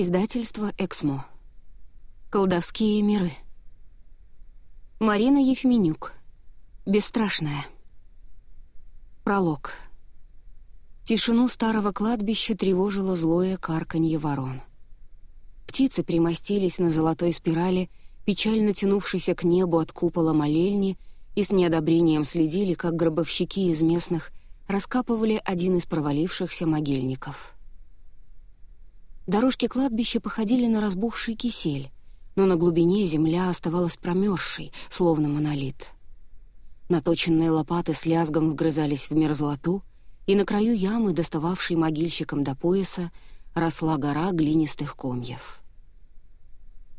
Издательство «Эксмо». Колдовские миры. Марина Ефименюк. Бесстрашная. Пролог. Тишину старого кладбища тревожило злое карканье ворон. Птицы примостились на золотой спирали, печально тянувшейся к небу от купола молельни, и с неодобрением следили, как гробовщики из местных раскапывали один из провалившихся могильников. Дорожки кладбища походили на разбухший кисель, но на глубине земля оставалась промерзшей, словно монолит. Наточенные лопаты с лязгом вгрызались в мерзлоту, и на краю ямы, достававшей могильщикам до пояса, росла гора глинистых комьев.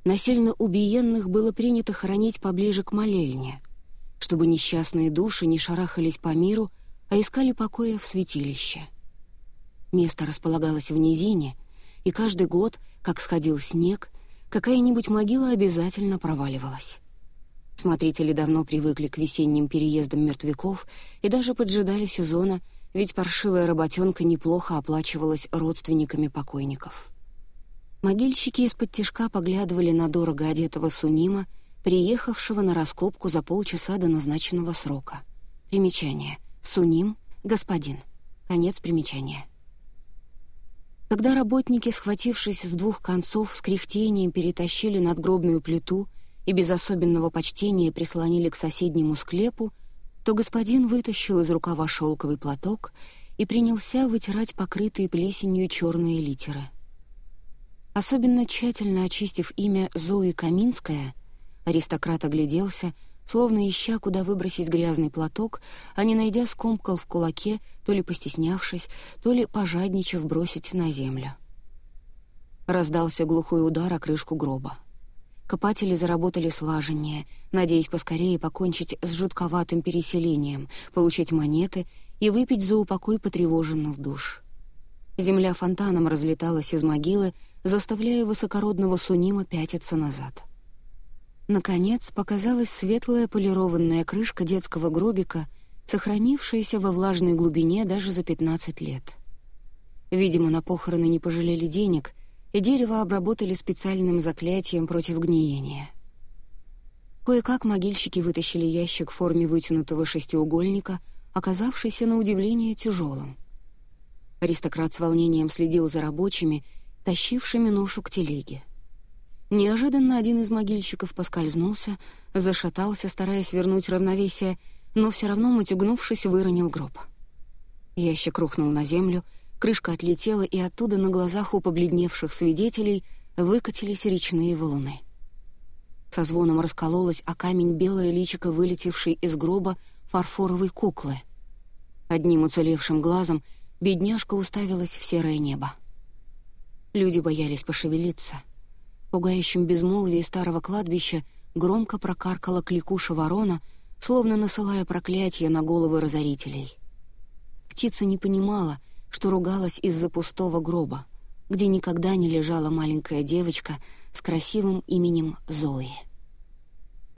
Насильно убиенных было принято хоронить поближе к молельне, чтобы несчастные души не шарахались по миру, а искали покоя в святилище. Место располагалось в низине, и каждый год, как сходил снег, какая-нибудь могила обязательно проваливалась. Смотрители давно привыкли к весенним переездам мертвяков и даже поджидали сезона, ведь паршивая работенка неплохо оплачивалась родственниками покойников. Могильщики из-под тишка поглядывали на дорого одетого Сунима, приехавшего на раскопку за полчаса до назначенного срока. Примечание — Суним — господин. Конец примечания. Когда работники, схватившись с двух концов, с кряхтением перетащили надгробную плиту и без особенного почтения прислонили к соседнему склепу, то господин вытащил из рукава шелковый платок и принялся вытирать покрытые плесенью черные литеры. Особенно тщательно очистив имя Зои Каминская, аристократ огляделся — словно ища, куда выбросить грязный платок, а не найдя скомкал в кулаке, то ли постеснявшись, то ли пожадничав бросить на землю. Раздался глухой удар о крышку гроба. Копатели заработали слаженнее, надеясь поскорее покончить с жутковатым переселением, получить монеты и выпить за упокой потревоженных душ. Земля фонтаном разлеталась из могилы, заставляя высокородного Сунима пятиться назад. Наконец показалась светлая полированная крышка детского гробика, сохранившаяся во влажной глубине даже за 15 лет. Видимо, на похороны не пожалели денег, и дерево обработали специальным заклятием против гниения. Кое-как могильщики вытащили ящик в форме вытянутого шестиугольника, оказавшийся на удивление тяжелым. Аристократ с волнением следил за рабочими, тащившими ношу к телеге. Неожиданно один из могильщиков поскользнулся, зашатался, стараясь вернуть равновесие, но все равно, матюгнувшись, выронил гроб. Ящик рухнул на землю, крышка отлетела, и оттуда на глазах у побледневших свидетелей выкатились речные валуны. Со звоном раскололась о камень белое личико вылетевшей из гроба фарфоровой куклы. Одним уцелевшим глазом бедняжка уставилась в серое небо. Люди боялись пошевелиться — пугающем безмолвии старого кладбища громко прокаркала кликуша ворона, словно насылая проклятие на головы разорителей. Птица не понимала, что ругалась из-за пустого гроба, где никогда не лежала маленькая девочка с красивым именем Зои.